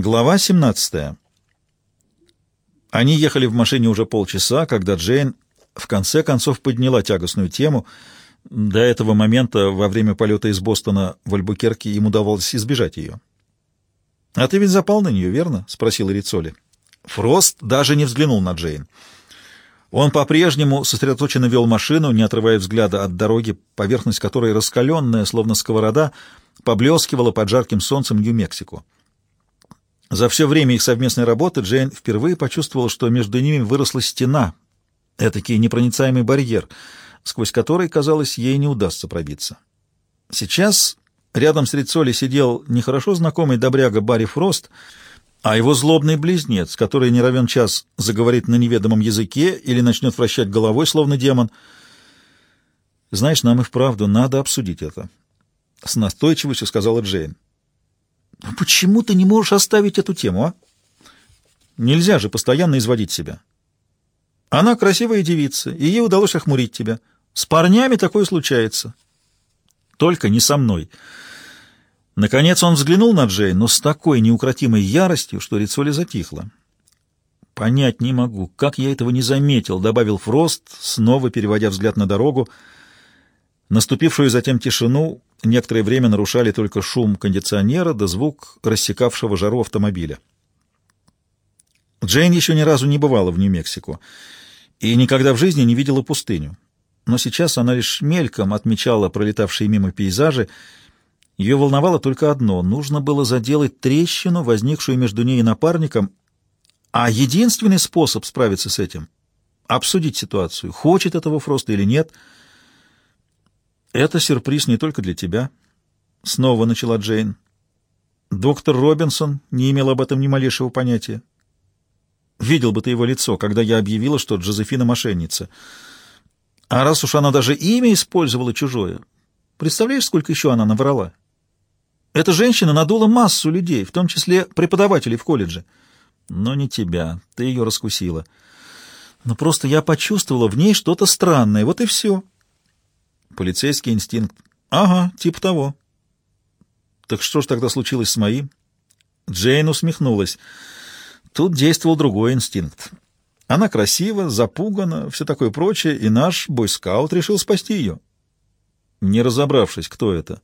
Глава 17. Они ехали в машине уже полчаса, когда Джейн в конце концов подняла тягостную тему. До этого момента, во время полета из Бостона в Альбукерке, ему удавалось избежать ее. «А ты ведь запал на нее, верно?» — спросила Рицоли. Фрост даже не взглянул на Джейн. Он по-прежнему сосредоточенно вел машину, не отрывая взгляда от дороги, поверхность которой, раскаленная, словно сковорода, поблескивала под жарким солнцем Нью-Мексико. За все время их совместной работы Джейн впервые почувствовала, что между ними выросла стена, этакий непроницаемый барьер, сквозь который, казалось, ей не удастся пробиться. Сейчас рядом с Рицоли сидел нехорошо знакомый добряга Барри Фрост, а его злобный близнец, который не равен час заговорит на неведомом языке или начнет вращать головой, словно демон. «Знаешь, нам и вправду надо обсудить это», — с настойчивостью сказала Джейн. «А почему ты не можешь оставить эту тему, а? Нельзя же постоянно изводить себя. Она красивая девица, и ей удалось охмурить тебя. С парнями такое случается. Только не со мной». Наконец он взглянул на Джей, но с такой неукротимой яростью, что Рицоли затихло. «Понять не могу, как я этого не заметил», — добавил Фрост, снова переводя взгляд на дорогу. Наступившую затем тишину некоторое время нарушали только шум кондиционера да звук рассекавшего жару автомобиля. Джейн еще ни разу не бывала в Нью-Мексико и никогда в жизни не видела пустыню. Но сейчас она лишь мельком отмечала пролетавшие мимо пейзажи. Ее волновало только одно — нужно было заделать трещину, возникшую между ней и напарником, а единственный способ справиться с этим — обсудить ситуацию, хочет этого Фроста или нет — «Это сюрприз не только для тебя», — снова начала Джейн. «Доктор Робинсон не имел об этом ни малейшего понятия. Видел бы ты его лицо, когда я объявила, что Джозефина мошенница. А раз уж она даже имя использовала чужое, представляешь, сколько еще она наврала? Эта женщина надула массу людей, в том числе преподавателей в колледже. Но не тебя, ты ее раскусила. Но просто я почувствовала в ней что-то странное, вот и все». Полицейский инстинкт. Ага, типа того. Так что ж тогда случилось с моим? Джейн усмехнулась. Тут действовал другой инстинкт. Она красива, запугана, все такое прочее, и наш бойскаут решил спасти ее. Не разобравшись, кто это.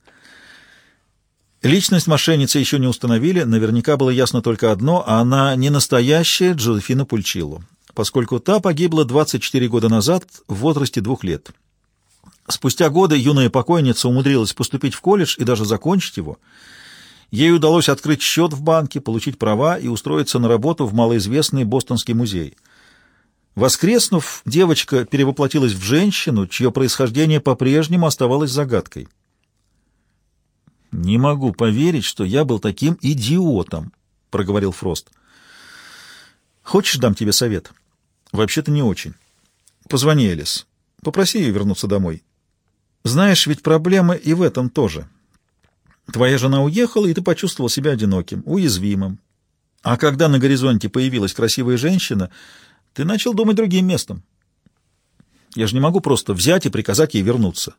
Личность мошенницы еще не установили, наверняка было ясно только одно, она не настоящая Джозефина Пульчилло, поскольку та погибла 24 года назад в возрасте двух лет. Спустя годы юная покойница умудрилась поступить в колледж и даже закончить его. Ей удалось открыть счет в банке, получить права и устроиться на работу в малоизвестный Бостонский музей. Воскреснув, девочка перевоплотилась в женщину, чье происхождение по-прежнему оставалось загадкой. «Не могу поверить, что я был таким идиотом», — проговорил Фрост. «Хочешь, дам тебе совет?» «Вообще-то не очень. Позвони Элис. Попроси ее вернуться домой. Знаешь, ведь проблема и в этом тоже. Твоя жена уехала, и ты почувствовал себя одиноким, уязвимым. А когда на горизонте появилась красивая женщина, ты начал думать другим местом. Я же не могу просто взять и приказать ей вернуться.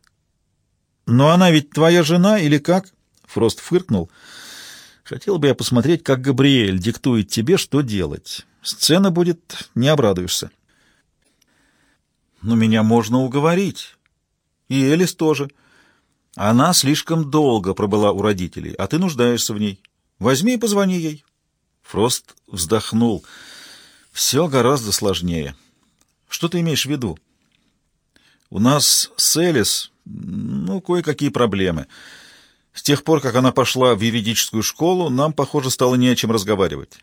Но она ведь твоя жена или как? Фрост фыркнул. Хотел бы я посмотреть, как Габриэль диктует тебе, что делать. Сцена будет, не обрадуешься. Но меня можно уговорить. И Элис тоже. Она слишком долго пробыла у родителей, а ты нуждаешься в ней. Возьми и позвони ей. Фрост вздохнул. Все гораздо сложнее. Что ты имеешь в виду? У нас с Элис, ну, кое-какие проблемы. С тех пор, как она пошла в юридическую школу, нам, похоже, стало не о чем разговаривать.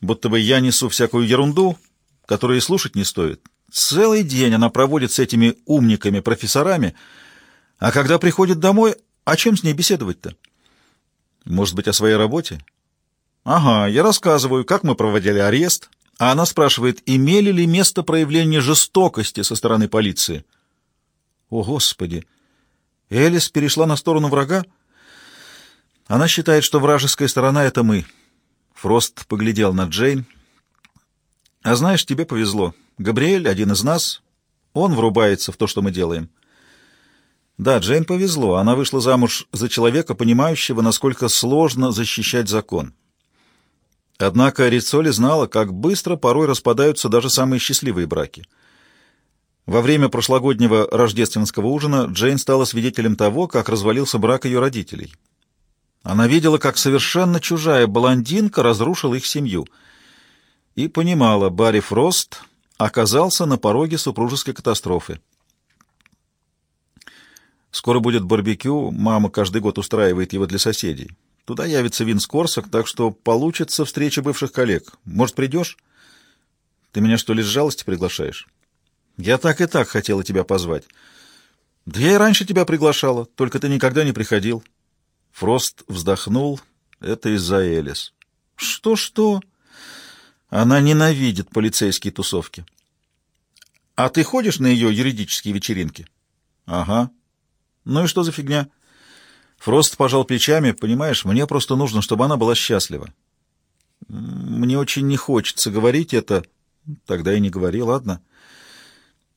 Будто бы я несу всякую ерунду, которую и слушать не стоит. Целый день она проводит с этими умниками-профессорами, а когда приходит домой, о чем с ней беседовать-то? Может быть, о своей работе? Ага, я рассказываю, как мы проводили арест, а она спрашивает, имели ли место проявления жестокости со стороны полиции. О, Господи! Элис перешла на сторону врага? Она считает, что вражеская сторона — это мы. Фрост поглядел на Джейн. А знаешь, тебе повезло. Габриэль — один из нас. Он врубается в то, что мы делаем. Да, Джейн повезло. Она вышла замуж за человека, понимающего, насколько сложно защищать закон. Однако Рицоли знала, как быстро порой распадаются даже самые счастливые браки. Во время прошлогоднего рождественского ужина Джейн стала свидетелем того, как развалился брак ее родителей. Она видела, как совершенно чужая блондинка разрушила их семью. И понимала, Барри Фрост оказался на пороге супружеской катастрофы. Скоро будет барбекю, мама каждый год устраивает его для соседей. Туда явится Винс Корсак, так что получится встреча бывших коллег. Может, придешь? Ты меня что ли с жалости приглашаешь? Я так и так хотела тебя позвать. Да я и раньше тебя приглашала, только ты никогда не приходил. Фрост вздохнул. Это из-за Элис. Что-что? Она ненавидит полицейские тусовки. А ты ходишь на ее юридические вечеринки? Ага. Ну и что за фигня? Фрост пожал плечами. Понимаешь, мне просто нужно, чтобы она была счастлива. Мне очень не хочется говорить это. Тогда и не говори, ладно?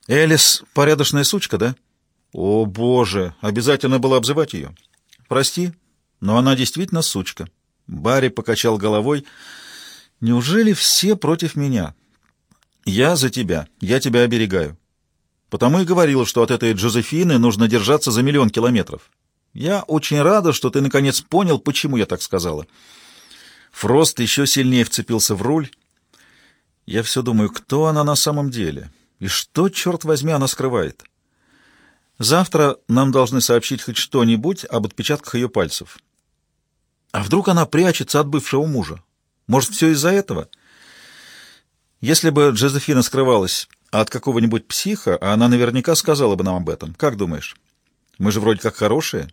Элис порядочная сучка, да? О, боже, обязательно было обзывать ее. Прости, но она действительно сучка. Барри покачал головой. Неужели все против меня? Я за тебя, я тебя оберегаю. Потому и говорил, что от этой Джозефины нужно держаться за миллион километров. Я очень рада, что ты наконец понял, почему я так сказала. Фрост еще сильнее вцепился в руль. Я все думаю, кто она на самом деле? И что, черт возьми, она скрывает? Завтра нам должны сообщить хоть что-нибудь об отпечатках ее пальцев. А вдруг она прячется от бывшего мужа? Может, все из-за этого? Если бы Джозефина скрывалась от какого-нибудь психа, она наверняка сказала бы нам об этом. Как думаешь? Мы же вроде как хорошие.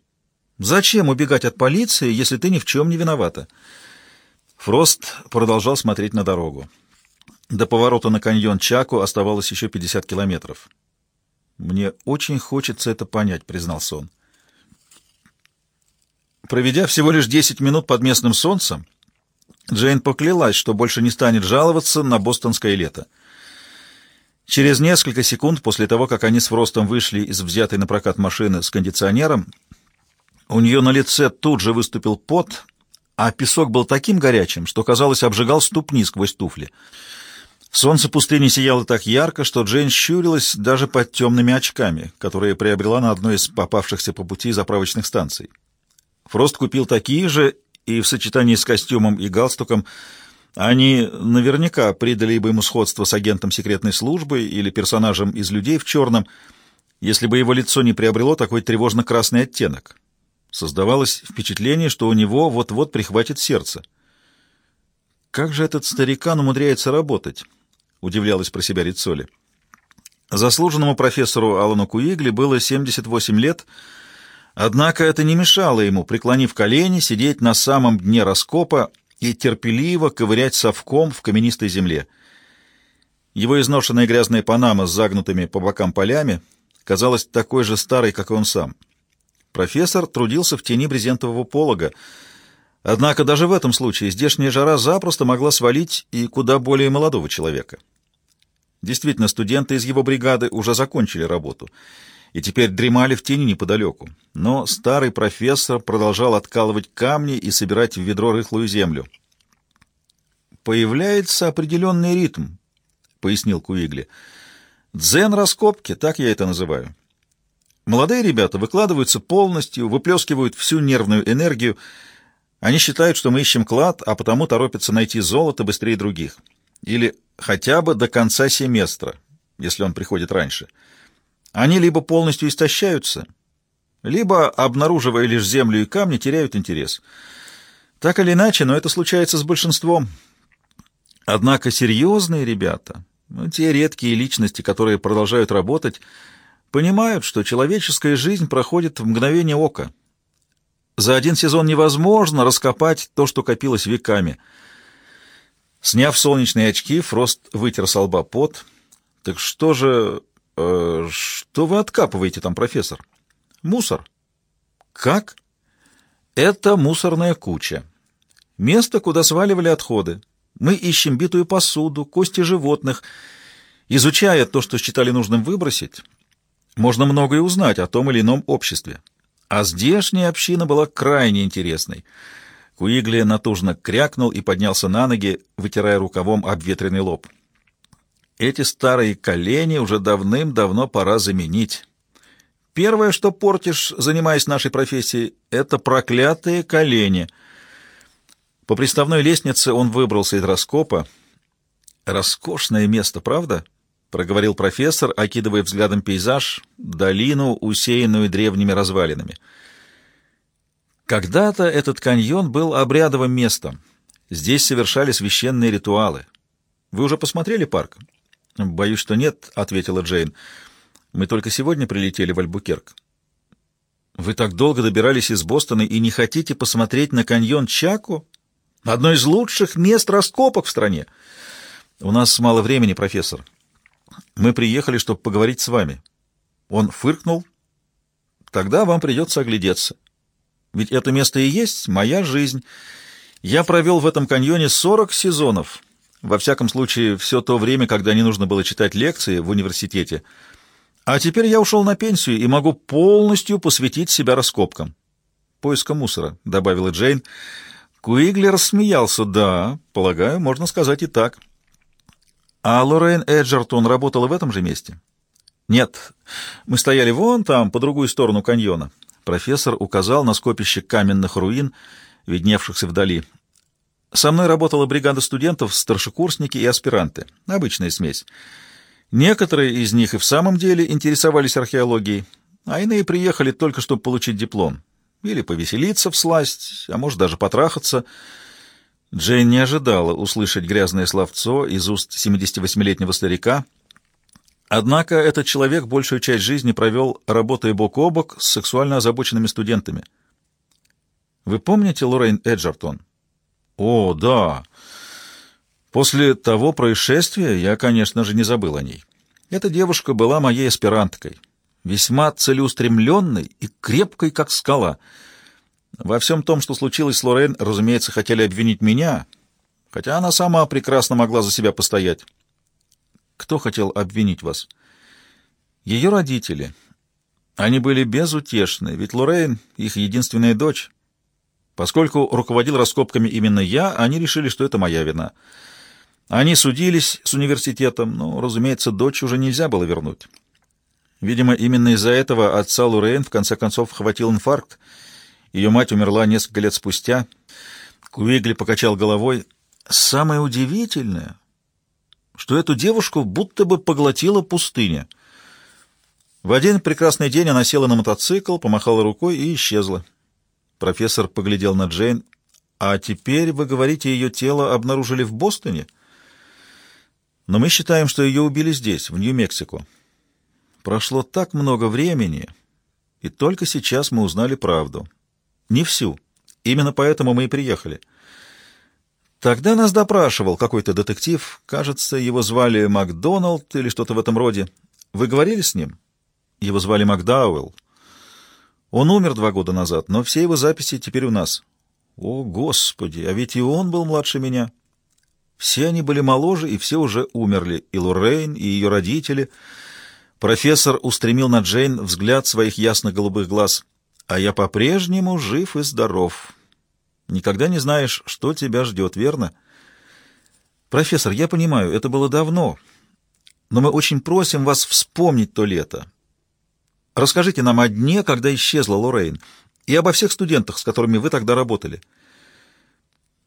Зачем убегать от полиции, если ты ни в чем не виновата? Фрост продолжал смотреть на дорогу. До поворота на каньон Чаку оставалось еще 50 километров. «Мне очень хочется это понять», — признался он. Проведя всего лишь 10 минут под местным солнцем, Джейн поклялась, что больше не станет жаловаться на бостонское лето. Через несколько секунд после того, как они с Фростом вышли из взятой на прокат машины с кондиционером, у нее на лице тут же выступил пот, а песок был таким горячим, что, казалось, обжигал ступни сквозь туфли. Солнце пустыни сияло так ярко, что Джейн щурилась даже под темными очками, которые приобрела на одной из попавшихся по пути заправочных станций. Фрост купил такие же, и в сочетании с костюмом и галстуком они наверняка придали бы ему сходство с агентом секретной службы или персонажем из «Людей в черном», если бы его лицо не приобрело такой тревожно-красный оттенок. Создавалось впечатление, что у него вот-вот прихватит сердце. «Как же этот старикан умудряется работать?» — удивлялась про себя Рицоли. Заслуженному профессору Алану Куигли было 78 лет, однако это не мешало ему, преклонив колени, сидеть на самом дне раскопа и терпеливо ковырять совком в каменистой земле. Его изношенная грязная панама с загнутыми по бокам полями казалась такой же старой, как и он сам — Профессор трудился в тени брезентового полога, однако даже в этом случае здешняя жара запросто могла свалить и куда более молодого человека. Действительно, студенты из его бригады уже закончили работу и теперь дремали в тени неподалеку, но старый профессор продолжал откалывать камни и собирать в ведро рыхлую землю. «Появляется определенный ритм», — пояснил Куигли. «Дзен-раскопки, так я это называю». Молодые ребята выкладываются полностью, выплескивают всю нервную энергию. Они считают, что мы ищем клад, а потому торопятся найти золото быстрее других. Или хотя бы до конца семестра, если он приходит раньше. Они либо полностью истощаются, либо, обнаруживая лишь землю и камни, теряют интерес. Так или иначе, но это случается с большинством. Однако серьезные ребята, ну, те редкие личности, которые продолжают работать, понимают, что человеческая жизнь проходит в мгновение ока. За один сезон невозможно раскопать то, что копилось веками. Сняв солнечные очки, Фрост вытер с лба пот. «Так что же... Э, что вы откапываете там, профессор?» «Мусор». «Как?» «Это мусорная куча. Место, куда сваливали отходы. Мы ищем битую посуду, кости животных. Изучая то, что считали нужным выбросить, можно многое узнать о том или ином обществе. А здешняя община была крайне интересной. Куигли натужно крякнул и поднялся на ноги, вытирая рукавом обветренный лоб. Эти старые колени уже давным-давно пора заменить. Первое, что портишь, занимаясь нашей профессией, — это проклятые колени. По приставной лестнице он выбрался из раскопа. Роскошное место, правда? — проговорил профессор, окидывая взглядом пейзаж, долину, усеянную древними развалинами. Когда-то этот каньон был обрядовым местом. Здесь совершали священные ритуалы. Вы уже посмотрели парк? Боюсь, что нет, ответила Джейн. Мы только сегодня прилетели в Альбукерк. Вы так долго добирались из Бостона и не хотите посмотреть на каньон Чако? Одно из лучших мест раскопок в стране. У нас мало времени, профессор. Мы приехали, чтобы поговорить с вами. Он фыркнул. Тогда вам придется оглядеться. Ведь это место и есть моя жизнь. Я провел в этом каньоне 40 сезонов. Во всяком случае, все то время, когда не нужно было читать лекции в университете. А теперь я ушел на пенсию и могу полностью посвятить себя раскопкам. Поиска мусора, — добавила Джейн. Куигли рассмеялся. Да, полагаю, можно сказать и так. А Лоррейн Эджертон работала в этом же месте? Нет, мы стояли вон там, по другую сторону каньона. Профессор указал на скопище каменных руин, видневшихся вдали. Со мной работала бригада студентов, старшекурсники и аспиранты. Обычная смесь. Некоторые из них и в самом деле интересовались археологией, а иные приехали только, чтобы получить диплом. Или повеселиться в сласть, а может даже потрахаться. Джейн не ожидала услышать грязное словцо из уст 78-летнего старика — Однако этот человек большую часть жизни провел, работая бок о бок с сексуально озабоченными студентами. Вы помните Лоррейн Эджертон? О, да. После того происшествия я, конечно же, не забыл о ней. Эта девушка была моей аспиранткой, весьма целеустремленной и крепкой, как скала. Во всем том, что случилось с Лоррейн, разумеется, хотели обвинить меня, хотя она сама прекрасно могла за себя постоять. Кто хотел обвинить вас? Ее родители. Они были безутешны, ведь Лоррейн — их единственная дочь. Поскольку руководил раскопками именно я, они решили, что это моя вина. Они судились с университетом, но, разумеется, дочь уже нельзя было вернуть. Видимо, именно из-за этого отца Лоррейн в конце концов хватил инфаркт. Ее мать умерла несколько лет спустя. Куигли покачал головой. «Самое удивительное, что эту девушку будто бы поглотила пустыня. В один прекрасный день она села на мотоцикл, помахала рукой и исчезла. Профессор поглядел на Джейн. «А теперь, вы говорите, ее тело обнаружили в Бостоне?» «Но мы считаем, что ее убили здесь, в Нью-Мексико. Прошло так много времени, и только сейчас мы узнали правду. Не всю. Именно поэтому мы и приехали». Тогда нас допрашивал какой-то детектив, кажется, его звали Макдоналд или что-то в этом роде. Вы говорили с ним? Его звали Макдауэлл. Он умер два года назад, но все его записи теперь у нас. О, Господи, а ведь и он был младше меня. Все они были моложе, и все уже умерли, и Лоррейн, и ее родители. Профессор устремил на Джейн взгляд своих ясно-голубых глаз. А я по-прежнему жив и здоров. Никогда не знаешь, что тебя ждет, верно? Профессор, я понимаю, это было давно, но мы очень просим вас вспомнить то лето. Расскажите нам о дне, когда исчезла Лоррейн, и обо всех студентах, с которыми вы тогда работали.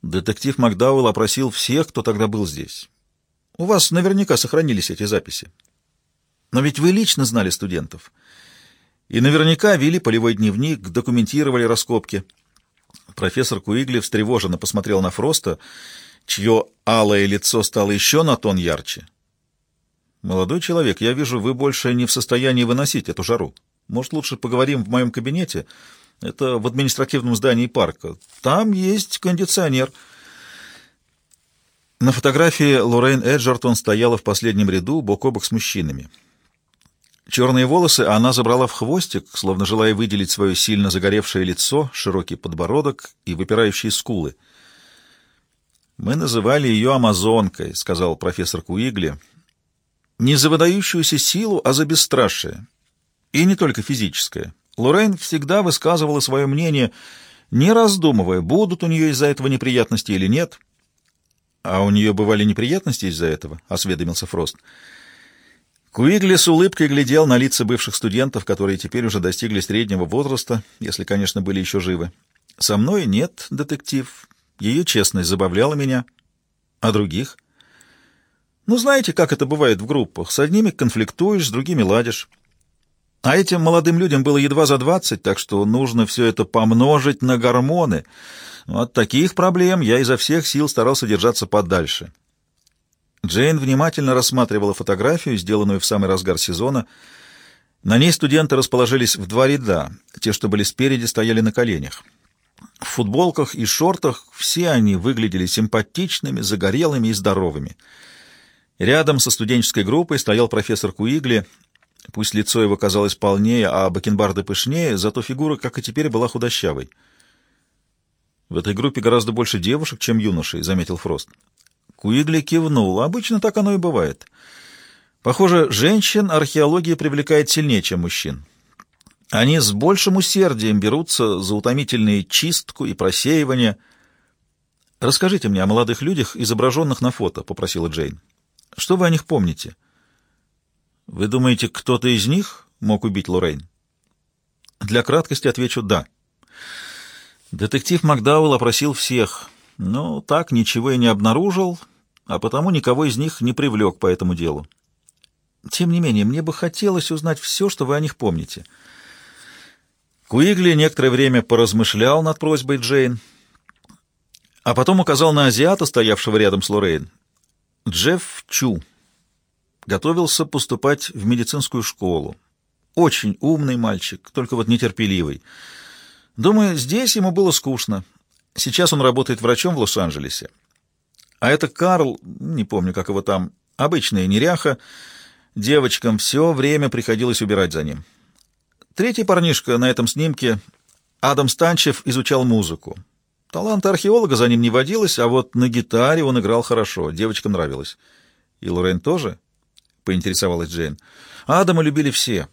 Детектив Макдауэлл опросил всех, кто тогда был здесь. У вас наверняка сохранились эти записи. Но ведь вы лично знали студентов. И наверняка вели полевой дневник, документировали раскопки. Профессор Куигли встревоженно посмотрел на Фроста, чье алое лицо стало еще на тон ярче. «Молодой человек, я вижу, вы больше не в состоянии выносить эту жару. Может, лучше поговорим в моем кабинете? Это в административном здании парка. Там есть кондиционер». На фотографии Лоррейн Эджертон стояла в последнем ряду бок о бок с мужчинами. Черные волосы она забрала в хвостик, словно желая выделить свое сильно загоревшее лицо, широкий подбородок и выпирающие скулы. «Мы называли ее Амазонкой», — сказал профессор Куигли. «Не за выдающуюся силу, а за бесстрашие. И не только физическое. Лоррейн всегда высказывала свое мнение, не раздумывая, будут у нее из-за этого неприятности или нет. «А у нее бывали неприятности из-за этого?» — осведомился Фрост. Куигли с улыбкой глядел на лица бывших студентов, которые теперь уже достигли среднего возраста, если, конечно, были еще живы. «Со мной нет, детектив. Ее честность забавляла меня. А других?» «Ну, знаете, как это бывает в группах. С одними конфликтуешь, с другими ладишь. А этим молодым людям было едва за двадцать, так что нужно все это помножить на гормоны». От таких проблем я изо всех сил старался держаться подальше. Джейн внимательно рассматривала фотографию, сделанную в самый разгар сезона. На ней студенты расположились в два ряда. Те, что были спереди, стояли на коленях. В футболках и шортах все они выглядели симпатичными, загорелыми и здоровыми. Рядом со студенческой группой стоял профессор Куигли. Пусть лицо его казалось полнее, а бакенбарды пышнее, зато фигура, как и теперь, была худощавой. В этой группе гораздо больше девушек, чем юношей, — заметил Фрост. Куигли кивнул. Обычно так оно и бывает. Похоже, женщин археология привлекает сильнее, чем мужчин. Они с большим усердием берутся за утомительные чистку и просеивание. «Расскажите мне о молодых людях, изображенных на фото», — попросила Джейн. «Что вы о них помните?» «Вы думаете, кто-то из них мог убить Лоррейн?» Для краткости отвечу «да». Детектив Макдауэлл опросил всех, но так ничего и не обнаружил, а потому никого из них не привлек по этому делу. Тем не менее, мне бы хотелось узнать все, что вы о них помните. Куигли некоторое время поразмышлял над просьбой Джейн, а потом указал на азиата, стоявшего рядом с Лоррейн. Джефф Чу готовился поступать в медицинскую школу. Очень умный мальчик, только вот нетерпеливый. Думаю, здесь ему было скучно. Сейчас он работает врачом в Лос-Анджелесе. А это Карл, не помню, как его там, обычная неряха. Девочкам все время приходилось убирать за ним. Третий парнишка на этом снимке, Адам Станчев, изучал музыку. Таланта археолога за ним не водилось, а вот на гитаре он играл хорошо, девочкам нравилось. И Лорен тоже? — поинтересовалась Джейн. Адама любили все.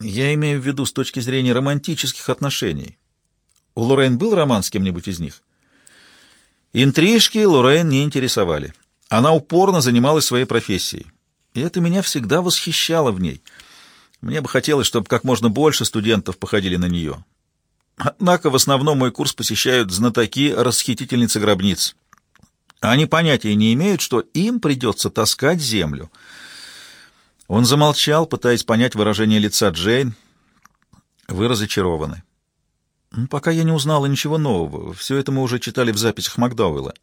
Я имею в виду с точки зрения романтических отношений. У Лорен был роман с кем-нибудь из них? Интрижки Лорен не интересовали. Она упорно занималась своей профессией. И это меня всегда восхищало в ней. Мне бы хотелось, чтобы как можно больше студентов походили на нее. Однако в основном мой курс посещают знатоки-расхитительницы гробниц. Они понятия не имеют, что им придется таскать землю — он замолчал, пытаясь понять выражение лица Джейн. «Вы разочарованы». Ну, «Пока я не узнала ничего нового. Все это мы уже читали в записях Макдауэлла.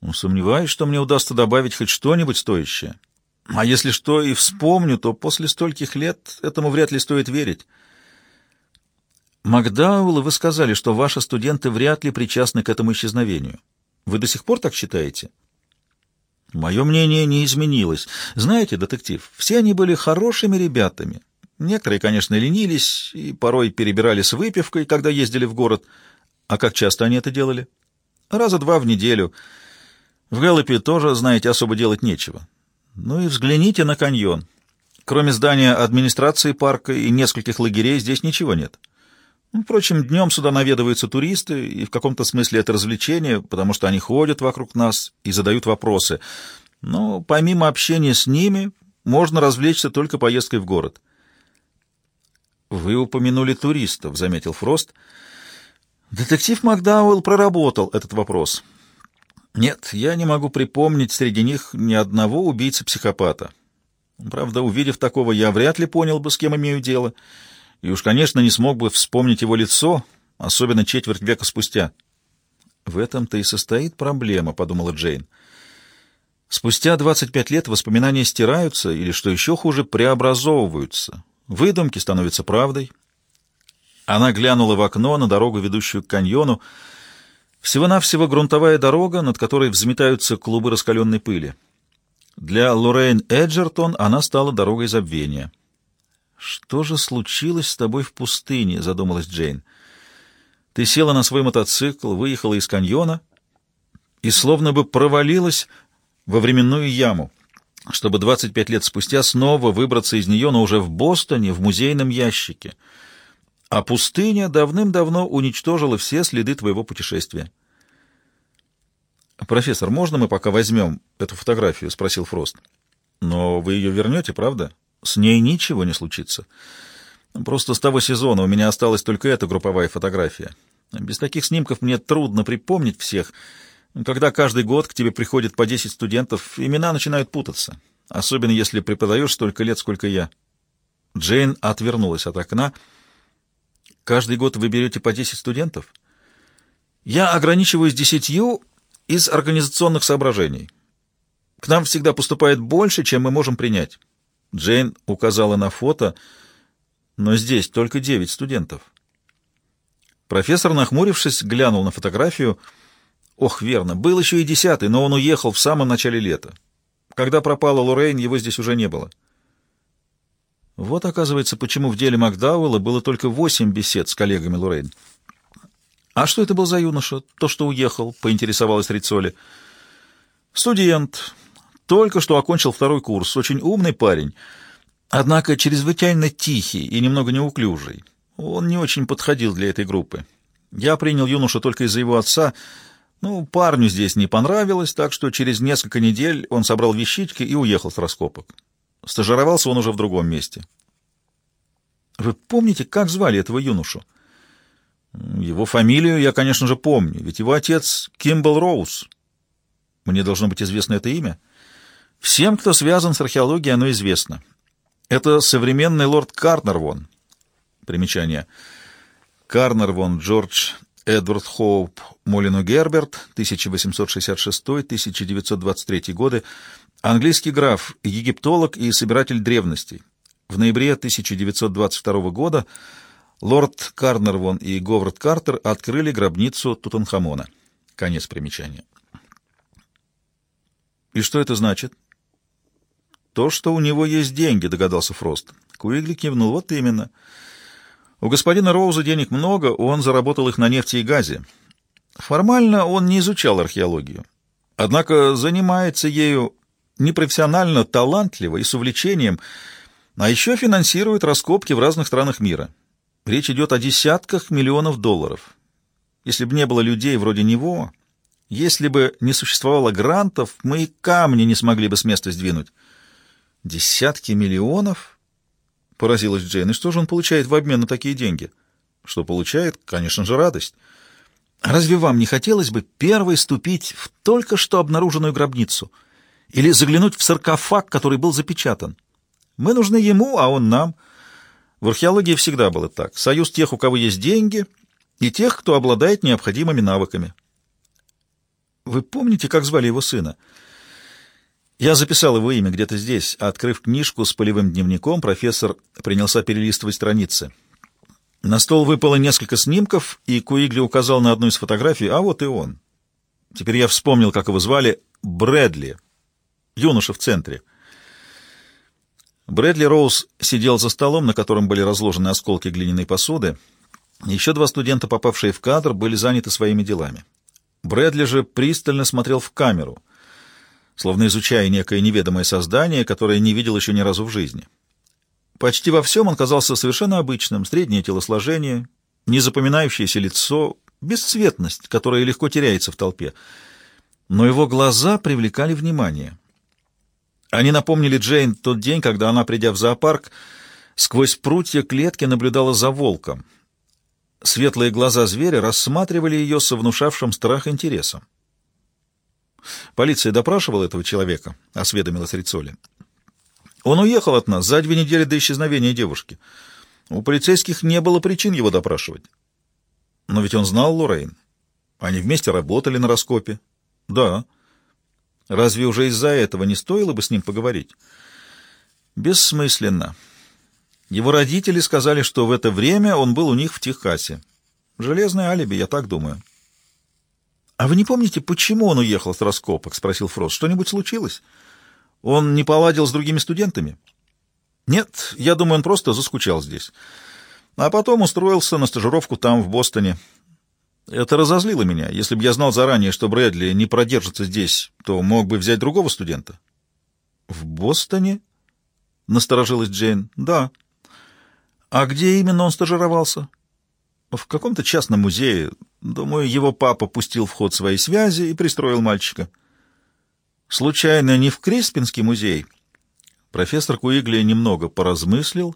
Ну, сомневаюсь, что мне удастся добавить хоть что-нибудь стоящее. А если что и вспомню, то после стольких лет этому вряд ли стоит верить». «Макдауэлл, вы сказали, что ваши студенты вряд ли причастны к этому исчезновению. Вы до сих пор так считаете?» Мое мнение не изменилось. Знаете, детектив, все они были хорошими ребятами. Некоторые, конечно, ленились и порой перебирали с выпивкой, когда ездили в город. А как часто они это делали? Раза два в неделю. В Гэллопе тоже, знаете, особо делать нечего. Ну и взгляните на каньон. Кроме здания администрации парка и нескольких лагерей здесь ничего нет. Ну, впрочем, днем сюда наведываются туристы, и в каком-то смысле это развлечение, потому что они ходят вокруг нас и задают вопросы. Но помимо общения с ними, можно развлечься только поездкой в город. «Вы упомянули туристов», — заметил Фрост. «Детектив Макдауэлл проработал этот вопрос. Нет, я не могу припомнить среди них ни одного убийцы-психопата. Правда, увидев такого, я вряд ли понял бы, с кем имею дело» и уж, конечно, не смог бы вспомнить его лицо, особенно четверть века спустя. «В этом-то и состоит проблема», — подумала Джейн. Спустя 25 лет воспоминания стираются или, что еще хуже, преобразовываются. Выдумки становятся правдой. Она глянула в окно на дорогу, ведущую к каньону. Всего-навсего грунтовая дорога, над которой взметаются клубы раскаленной пыли. Для Лоррейн Эджертон она стала дорогой забвения. «Что же случилось с тобой в пустыне?» — задумалась Джейн. «Ты села на свой мотоцикл, выехала из каньона и словно бы провалилась во временную яму, чтобы 25 лет спустя снова выбраться из нее, но уже в Бостоне, в музейном ящике. А пустыня давным-давно уничтожила все следы твоего путешествия. «Профессор, можно мы пока возьмем эту фотографию?» — спросил Фрост. «Но вы ее вернете, правда? С ней ничего не случится. Просто с того сезона у меня осталась только эта групповая фотография. Без таких снимков мне трудно припомнить всех. Когда каждый год к тебе приходит по 10 студентов, имена начинают путаться, особенно если преподаешь столько лет, сколько я». Джейн отвернулась от окна. «Каждый год вы берете по 10 студентов?» «Я ограничиваюсь десятью из организационных соображений. К нам всегда поступает больше, чем мы можем принять. Джейн указала на фото, но здесь только девять студентов. Профессор, нахмурившись, глянул на фотографию. Ох, верно, был еще и десятый, но он уехал в самом начале лета. Когда пропала Лоррейн, его здесь уже не было. Вот, оказывается, почему в деле Макдауэлла было только восемь бесед с коллегами Лоррейн. «А что это был за юноша? То, что уехал?» — поинтересовалась Рицоли. «Студент. Только что окончил второй курс. Очень умный парень. Однако чрезвычайно тихий и немного неуклюжий. Он не очень подходил для этой группы. Я принял юношу только из-за его отца. Ну, парню здесь не понравилось, так что через несколько недель он собрал вещички и уехал с раскопок. Стажировался он уже в другом месте». «Вы помните, как звали этого юношу?» Его фамилию я, конечно же, помню, ведь его отец Кимбл Роуз. Мне должно быть известно это имя. Всем, кто связан с археологией, оно известно. Это современный лорд Карнервон. Примечание. Карнервон Джордж Эдвард Хоуп Молину Герберт, 1866-1923 годы, английский граф, египтолог и собиратель древностей. В ноябре 1922 года Лорд Карнервон и Говард Картер открыли гробницу Тутанхамона. Конец примечания. «И что это значит?» «То, что у него есть деньги», — догадался Фрост. Куигли кивнул. «Вот именно. У господина Роуза денег много, он заработал их на нефти и газе. Формально он не изучал археологию, однако занимается ею непрофессионально, талантливо и с увлечением, а еще финансирует раскопки в разных странах мира». Речь идет о десятках миллионов долларов. Если бы не было людей вроде него, если бы не существовало грантов, мы и камни не смогли бы с места сдвинуть. Десятки миллионов? Поразилась Джейн. И что же он получает в обмен на такие деньги? Что получает? Конечно же, радость. Разве вам не хотелось бы первой ступить в только что обнаруженную гробницу? Или заглянуть в саркофаг, который был запечатан? Мы нужны ему, а он нам — в археологии всегда было так. Союз тех, у кого есть деньги, и тех, кто обладает необходимыми навыками. Вы помните, как звали его сына? Я записал его имя где-то здесь, а, открыв книжку с полевым дневником, профессор принялся перелистывать страницы. На стол выпало несколько снимков, и Куигли указал на одну из фотографий, а вот и он. Теперь я вспомнил, как его звали, Брэдли, юноша в центре. Брэдли Роуз сидел за столом, на котором были разложены осколки глиняной посуды. Еще два студента, попавшие в кадр, были заняты своими делами. Брэдли же пристально смотрел в камеру, словно изучая некое неведомое создание, которое не видел еще ни разу в жизни. Почти во всем он казался совершенно обычным, среднее телосложение, незапоминающееся лицо, бесцветность, которая легко теряется в толпе. Но его глаза привлекали внимание. Они напомнили Джейн тот день, когда она, придя в зоопарк, сквозь прутья клетки наблюдала за волком. Светлые глаза зверя рассматривали ее со внушавшим страх интересом. «Полиция допрашивала этого человека», — осведомилась Рицоли. «Он уехал от нас за две недели до исчезновения девушки. У полицейских не было причин его допрашивать». «Но ведь он знал Лоррейн. Они вместе работали на раскопе». «Да». Разве уже из-за этого не стоило бы с ним поговорить? Бессмысленно. Его родители сказали, что в это время он был у них в Техасе. Железное алиби, я так думаю. «А вы не помните, почему он уехал с раскопок?» — спросил Фрост. «Что-нибудь случилось? Он не поладил с другими студентами?» «Нет, я думаю, он просто заскучал здесь. А потом устроился на стажировку там, в Бостоне. Это разозлило меня. Если бы я знал заранее, что Брэдли не продержится здесь, то мог бы взять другого студента. — В Бостоне? — насторожилась Джейн. — Да. — А где именно он стажировался? В каком-то частном музее. Думаю, его папа пустил в ход свои связи и пристроил мальчика. Случайно не в Криспинский музей? Профессор Куигли немного поразмыслил,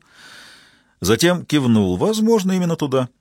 затем кивнул. Возможно, именно туда. —